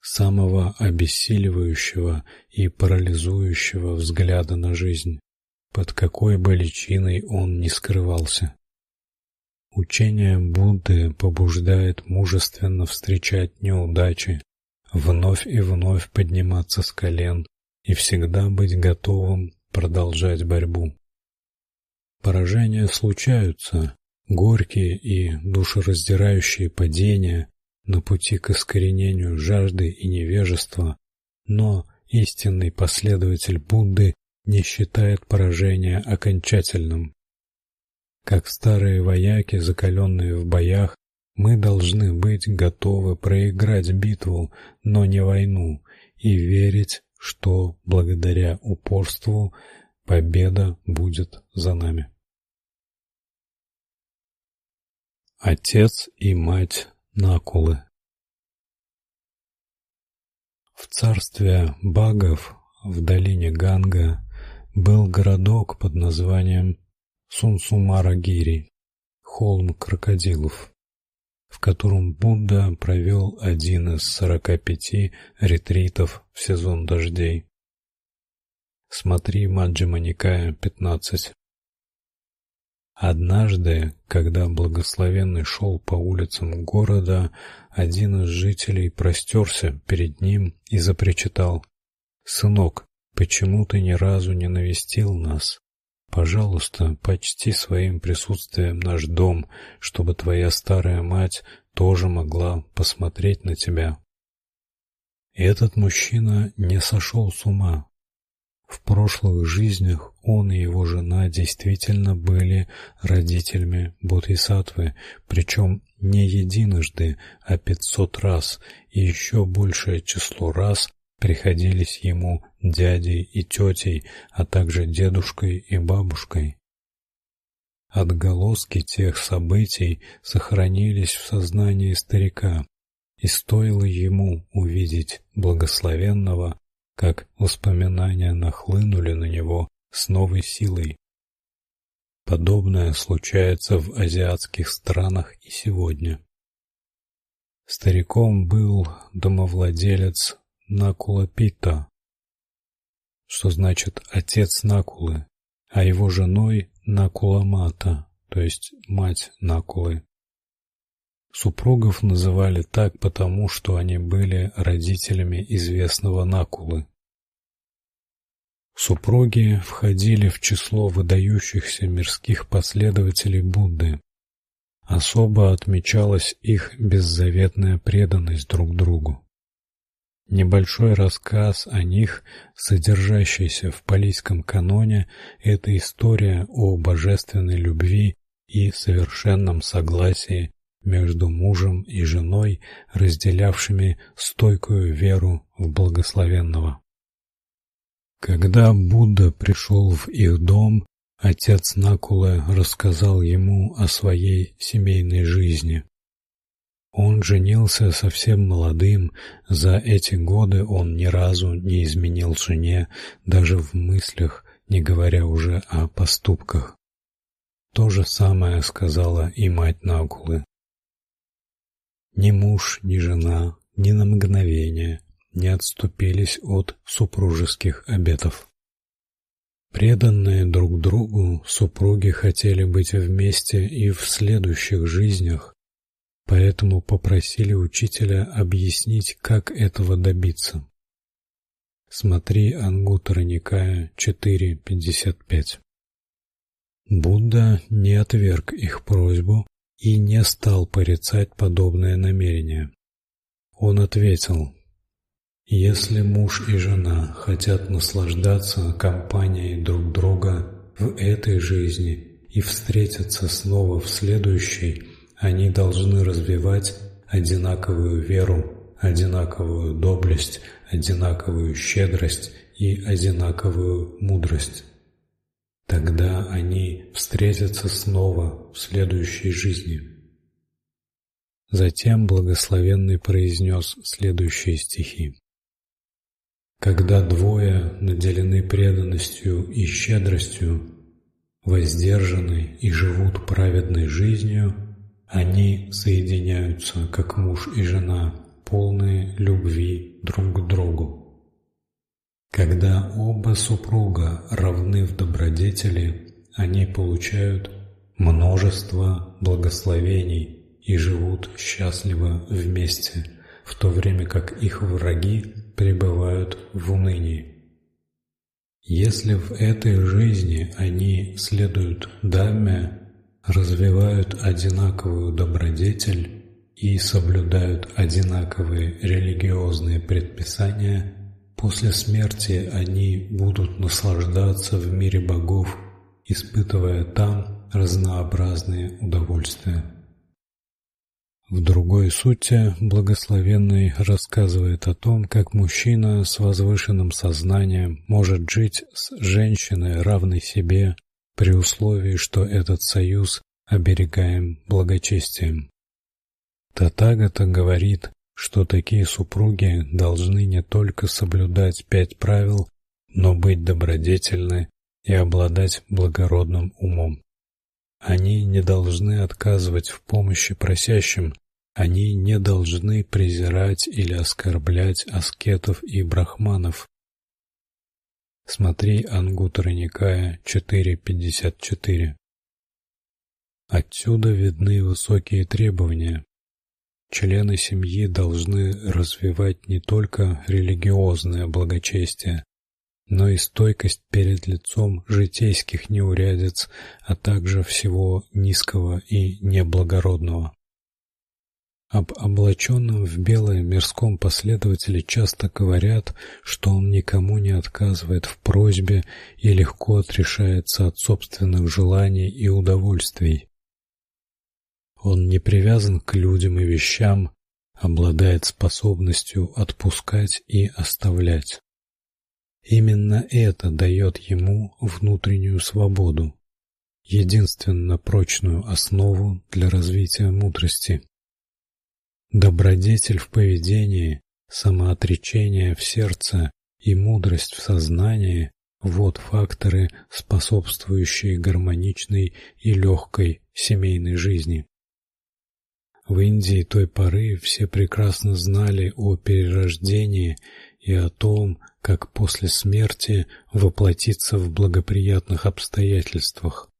самого обессиливающего и парализующего взгляда на жизнь, под какой бы личиной он ни скрывался. Учение Будды побуждает мужественно встречать неудачи, вновь и вновь подниматься с колен и всегда быть готовым продолжать борьбу. Поражения случаются, горькие и душераздирающие падения на пути к искоренению жажды и невежества, но истинный последователь Будды не считает поражение окончательным. Как старые вояки, закаленные в боях, мы должны быть готовы проиграть битву, но не войну, и верить, что благодаря упорству победа будет за нами. Отец и мать Накулы В царстве Багов в долине Ганга был городок под названием Сунсумарагири, холм крокодилов, в котором Будда провел один из сорока пяти ретритов в сезон дождей. Смотри Маджхима Никая 15. Однажды, когда благословенный шел по улицам города, один из жителей простерся перед ним и запричитал: "Сынок, почему ты ни разу не навестил нас? Пожалуйста, почти своим присутствием наш дом, чтобы твоя старая мать тоже могла посмотреть на тебя". Этот мужчина не сошел с ума. В прошлых жизнях он и его жена действительно были родителями Бодхисаттвы, причем не единожды, а пятьсот раз, и еще большее число раз приходились ему дядей и тетей, а также дедушкой и бабушкой. Отголоски тех событий сохранились в сознании старика, и стоило ему увидеть благословенного, как воспоминания нахлынули на него с новой силой. Подобное случается в азиатских странах и сегодня. Стариком был домовладелец Накулапита, что значит отец Накулы, а его женой Накуламата, то есть мать Накулы. Супругов называли так потому, что они были родителями известного Накулы. Супруги входили в число выдающихся мирских последователей Будды. Особо отмечалась их беззаветная преданность друг другу. Небольшой рассказ о них, содержащийся в палийском каноне, это история о божественной любви и совершенном согласии между мужем и женой, разделявшими стойкую веру в благословенного. Когда Будда пришел в их дом, отец Накулы рассказал ему о своей семейной жизни. Он женился совсем молодым, за эти годы он ни разу не изменил жене, даже в мыслях, не говоря уже о поступках. То же самое сказала и мать Накулы. Ни муж, ни жена ни на мгновение не отступились от супружеских обетов. Преданные друг другу супруги хотели быть вместе и в следующих жизнях, поэтому попросили учителя объяснить, как этого добиться. Смотри Ангуттара Никая 4.55. Будда не отверг их просьбу и не стал порицать подобное намерение. Он ответил: если муж и жена хотят наслаждаться компанией друг друга в этой жизни и встретиться снова в следующей, они должны развивать одинаковую веру, одинаковую доблесть, одинаковую щедрость и одинаковую мудрость. Тогда они встретятся снова в следующей жизни. Затем благословенный произнес следующие стихи: когда двое наделены преданностью и щедростью, воздержаны и живут праведной жизнью, они соединяются, как муж и жена, полные любви друг к другу. Когда оба супруга равны в добродетели, они получают множество благословений и живут счастливо вместе, в то время как их враги пребывают в унынии. Если в этой жизни они следуют Дhamме, развивают одинаковую добродетель и соблюдают одинаковые религиозные предписания, после смерти они будут наслаждаться в мире богов, испытывая там разнообразные удовольствия. В другой сути благословенный рассказывает о том, как мужчина с возвышенным сознанием может жить с женщиной равной себе при условии, что этот союз оберегаем благочестием. Татагата говорит, что такие супруги должны не только соблюдать пять правил, но быть добродетельны и обладать благородным умом. Они не должны отказывать в помощи просящим, они не должны презирать или оскорблять аскетов и брахманов. Смотри Ангуттара Никая 4.54. Отсюда видны высокие требования. Члены семьи должны развивать не только религиозное благочестие, но и стойкость перед лицом житейских неурядиц, а также всего низкого и неблагородного. Об облаченном в белое мирском последователе часто говорят, что он никому не отказывает в просьбе и легко отрешается от собственных желаний и удовольствий. Он не привязан к людям и вещам, обладает способностью отпускать и оставлять. Именно это дает ему внутреннюю свободу, единственно прочную основу для развития мудрости. Добродетель в поведении, самоотречение в сердце и мудрость в сознании вот факторы, способствующие гармоничной и легкой семейной жизни. В Индии той поры все прекрасно знали о перерождении и о том, как после смерти воплотиться в благоприятных обстоятельствах.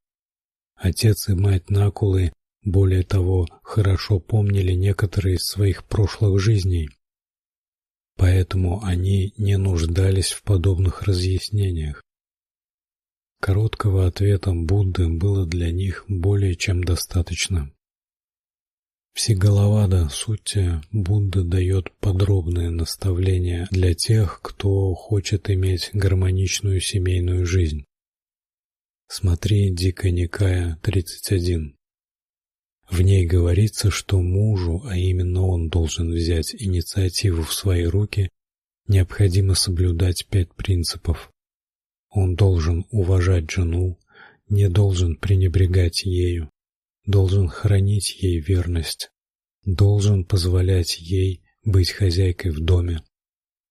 Отец и мать Накулы, более того, хорошо помнили некоторые из своих прошлых жизней. Поэтому они не нуждались в подобных разъяснениях. Короткого ответа Будды было для них более чем достаточно. Всеголовада Сутти Будда дает подробные наставления для тех, кто хочет иметь гармоничную семейную жизнь. Смотри Дикая Никая 31. В ней говорится, что мужу, а именно он должен взять инициативу в свои руки, необходимо соблюдать пять принципов. Он должен уважать жену, не должен пренебрегать ею, должен хранить ей верность, должен позволять ей быть хозяйкой в доме,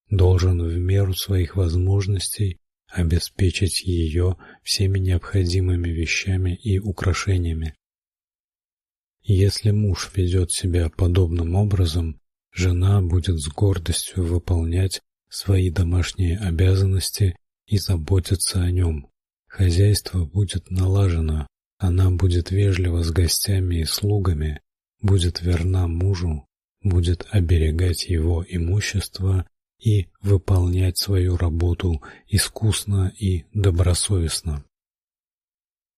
должен в меру своих возможностей обеспечить ее всеми необходимыми вещами и украшениями. Если муж ведет себя подобным образом, жена будет с гордостью выполнять свои домашние обязанности и заботиться о нем. Хозяйство будет налажено, она будет вежлива с гостями и слугами, будет верна мужу, будет оберегать его имущество и выполнять свою работу искусно и добросовестно.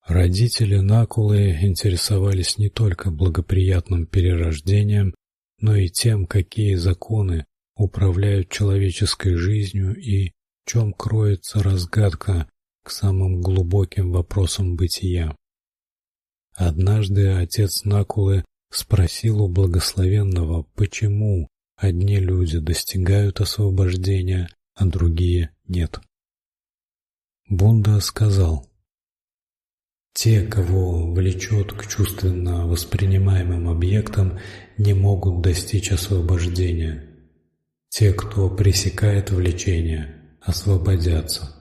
Родители Накулы интересовались не только благоприятным перерождением, но и тем, какие законы управляют человеческой жизнью и в чем кроется разгадка к самым глубоким вопросам бытия. Однажды отец Накулы спросил у благословенного, почему одни люди достигают освобождения, а другие нет. Бунда сказал: те, кого влечет к чувственно воспринимаемым объектам, не могут достичь освобождения. Те, кто пресекает влечение, освободятся.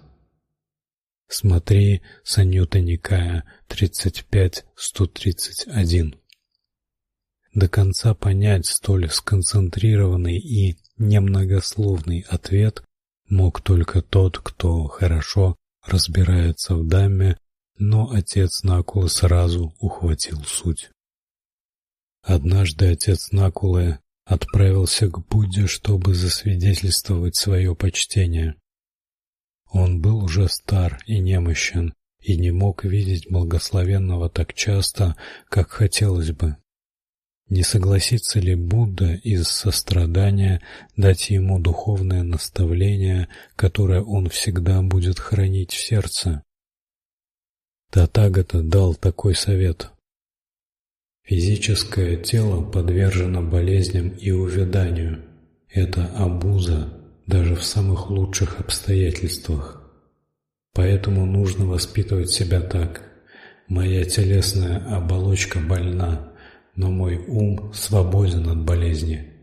Смотри Саньютта Никая 35-131 до конца понять столь сконцентрированный и немногословный ответ мог только тот, кто хорошо разбирается в Дамме, но отец Накулы сразу ухватил суть. Однажды отец Накулы отправился к Будде, чтобы засвидетельствовать свое почтение. Он был уже стар и немощен и не мог видеть благословенного так часто, как хотелось бы. Не согласится ли Будда из сострадания дать ему духовное наставление, которое он всегда будет хранить в сердце? Татагата дал такой совет: Физическое тело подвержено болезням и увяданию. Это обуза даже в самых лучших обстоятельствах. Поэтому нужно воспитывать себя так: моя телесная оболочка больна, но мой ум свободен от болезни.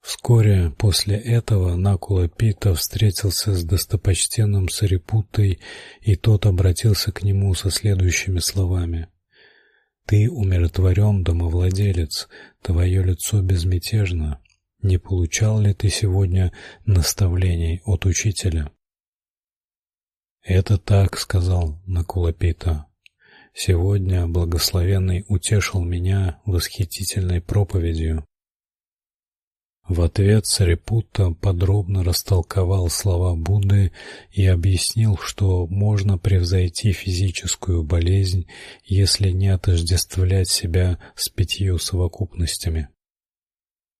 Вскоре после этого Накула Пита встретился с достопочтенным Сарипуттой, и тот обратился к нему со следующими словами: Ты умиротворен, домовладелец, твое лицо безмятежно. Не получал ли ты сегодня наставлений от учителя? Это так, сказал Накула Пита. Сегодня благословенный утешил меня восхитительной проповедью. В ответ Сарипутта подробно растолковал слова Будды и объяснил, что можно превзойти физическую болезнь, если не отождествлять себя с пятью совокупностями.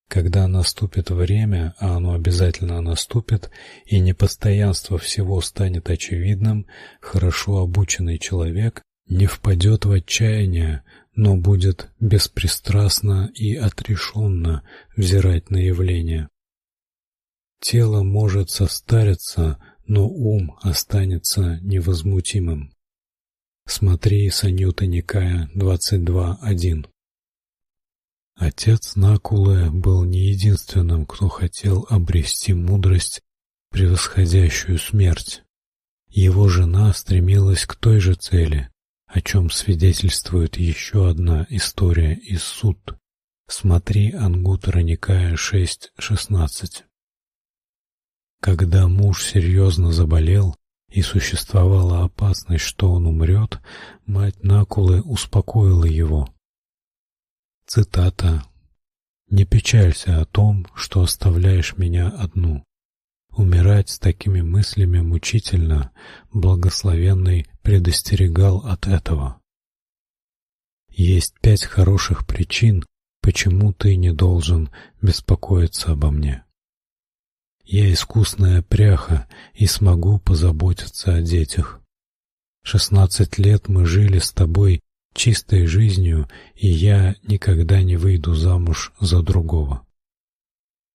Когда наступит время, а оно обязательно наступит, и непостоянство всего станет очевидным, хорошо обученный человек не впадет в отчаяние, но будет беспристрастно и отрешенно взирать на явления. Тело может состариться, но ум останется невозмутимым. Смотри Санюта Никая 22.1. Отец Накулы был не единственным, кто хотел обрести мудрость, превосходящую смерть. Его жена стремилась к той же цели, о чем свидетельствует еще одна история из суд. Смотри Ангутара Никая 6.16. Когда муж серьезно заболел и существовала опасность, что он умрет, мать Накулы успокоила его. Цитата: "Не печалься о том, что оставляешь меня одну. Умирать с такими мыслями мучительно, благословенный предостерегал от этого. Есть пять хороших причин, почему ты не должен беспокоиться обо мне. Я искусная пряха и смогу позаботиться о детях. Шестнадцать лет мы жили с тобой чистой жизнью, и я никогда не выйду замуж за другого.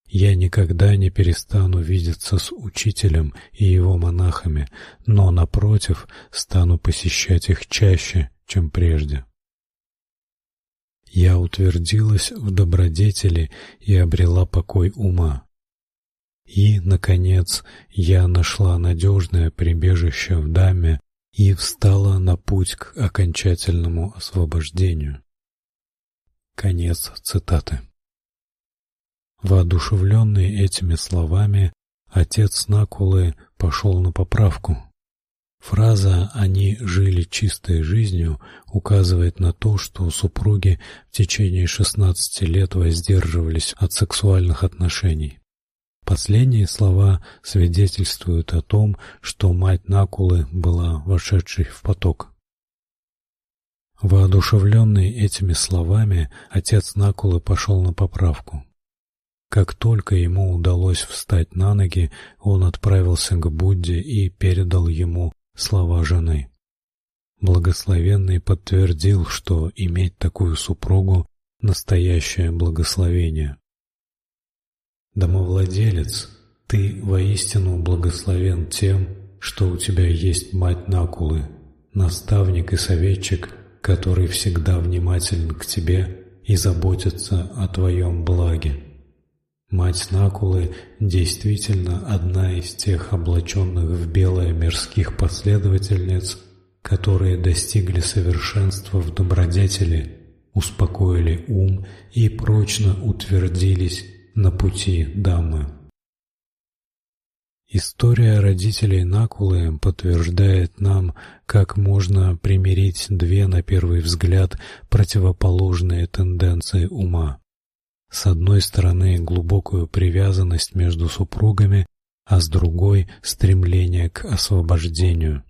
Я никогда не перестану видеться с учителем и его монахами, но напротив, стану посещать их чаще, чем прежде. Я утвердилась в добродетели и обрела покой ума. И, наконец, я нашла надежное прибежище в Даме и встала на путь к окончательному освобождению. Конец цитаты. Воодушевленный этими словами, отец Накулы пошел на поправку. Фраза «они жили чистой жизнью» указывает на то, что супруги в течение 16 лет воздерживались от сексуальных отношений. Последние слова свидетельствуют о том, что мать Накулы была вошедшей в поток. Воодушевленный этими словами, отец Накулы пошел на поправку. Как только ему удалось встать на ноги, он отправился к Будде и передал ему слова жены. Благословенный подтвердил, что иметь такую супругу настоящее благословение. Домовладелец, ты воистину благословен тем, что у тебя есть мать Накулы, наставник и советчик, который всегда внимателен к тебе и заботится о твоем благе. Мать Накулы действительно одна из тех облаченных в белое мирских последовательниц, которые достигли совершенства в добродетели, успокоили ум и прочно утвердились на пути дамы. История родителей Накулы подтверждает нам, как можно примирить две на первый взгляд противоположные тенденции ума. С одной стороны, глубокую привязанность между супругами, а с другой стремление к освобождению.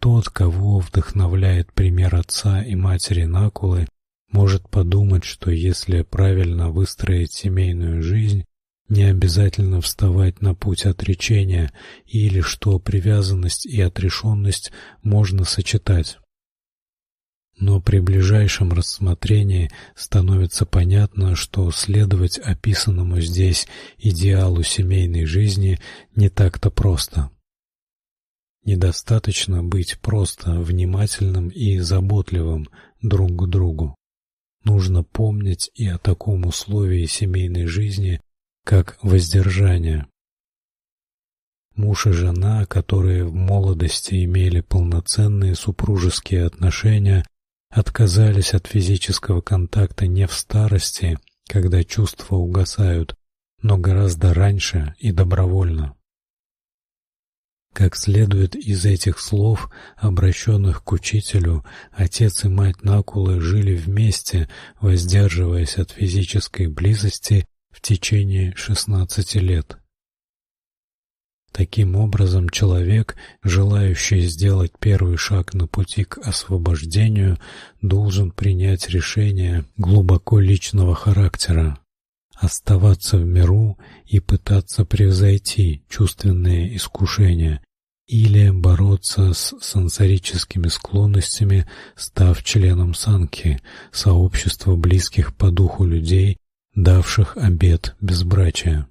Тот, кого вдохновляет пример отца и матери Накулы, может подумать, что если правильно выстроить семейную жизнь, не обязательно вставать на путь отречения, или что привязанность и отрешенность можно сочетать. Но при ближайшем рассмотрении становится понятно, что следовать описанному здесь идеалу семейной жизни не так-то просто. Недостаточно быть просто внимательным и заботливым друг к другу нужно помнить и о таком условии семейной жизни, как воздержание. Муж и жена, которые в молодости имели полноценные супружеские отношения, отказались от физического контакта не в старости, когда чувства угасают, но гораздо раньше и добровольно. Как следует из этих слов, обращенных к учителю, отец и мать Накулы жили вместе, воздерживаясь от физической близости в течение 16 лет. Таким образом, человек, желающий сделать первый шаг на пути к освобождению, должен принять решение глубоко личного характера, оставаться в миру и пытаться превзойти чувственные искушения, или бороться с сансарическими склонностями, став членом санки, сообщества близких по духу людей, давших обет безбрачия.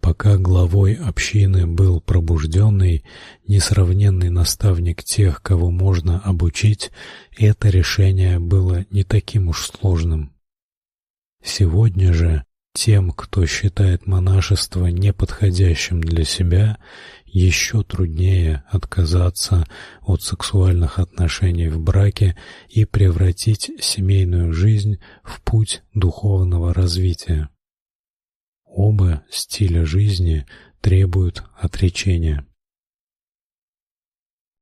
Пока главой общины был пробужденный, несравненный наставник тех, кого можно обучить, это решение было не таким уж сложным. Сегодня же тем, кто считает монашество неподходящим для себя, еще труднее отказаться от сексуальных отношений в браке и превратить семейную жизнь в путь духовного развития. Оба стиля жизни требуют отречения.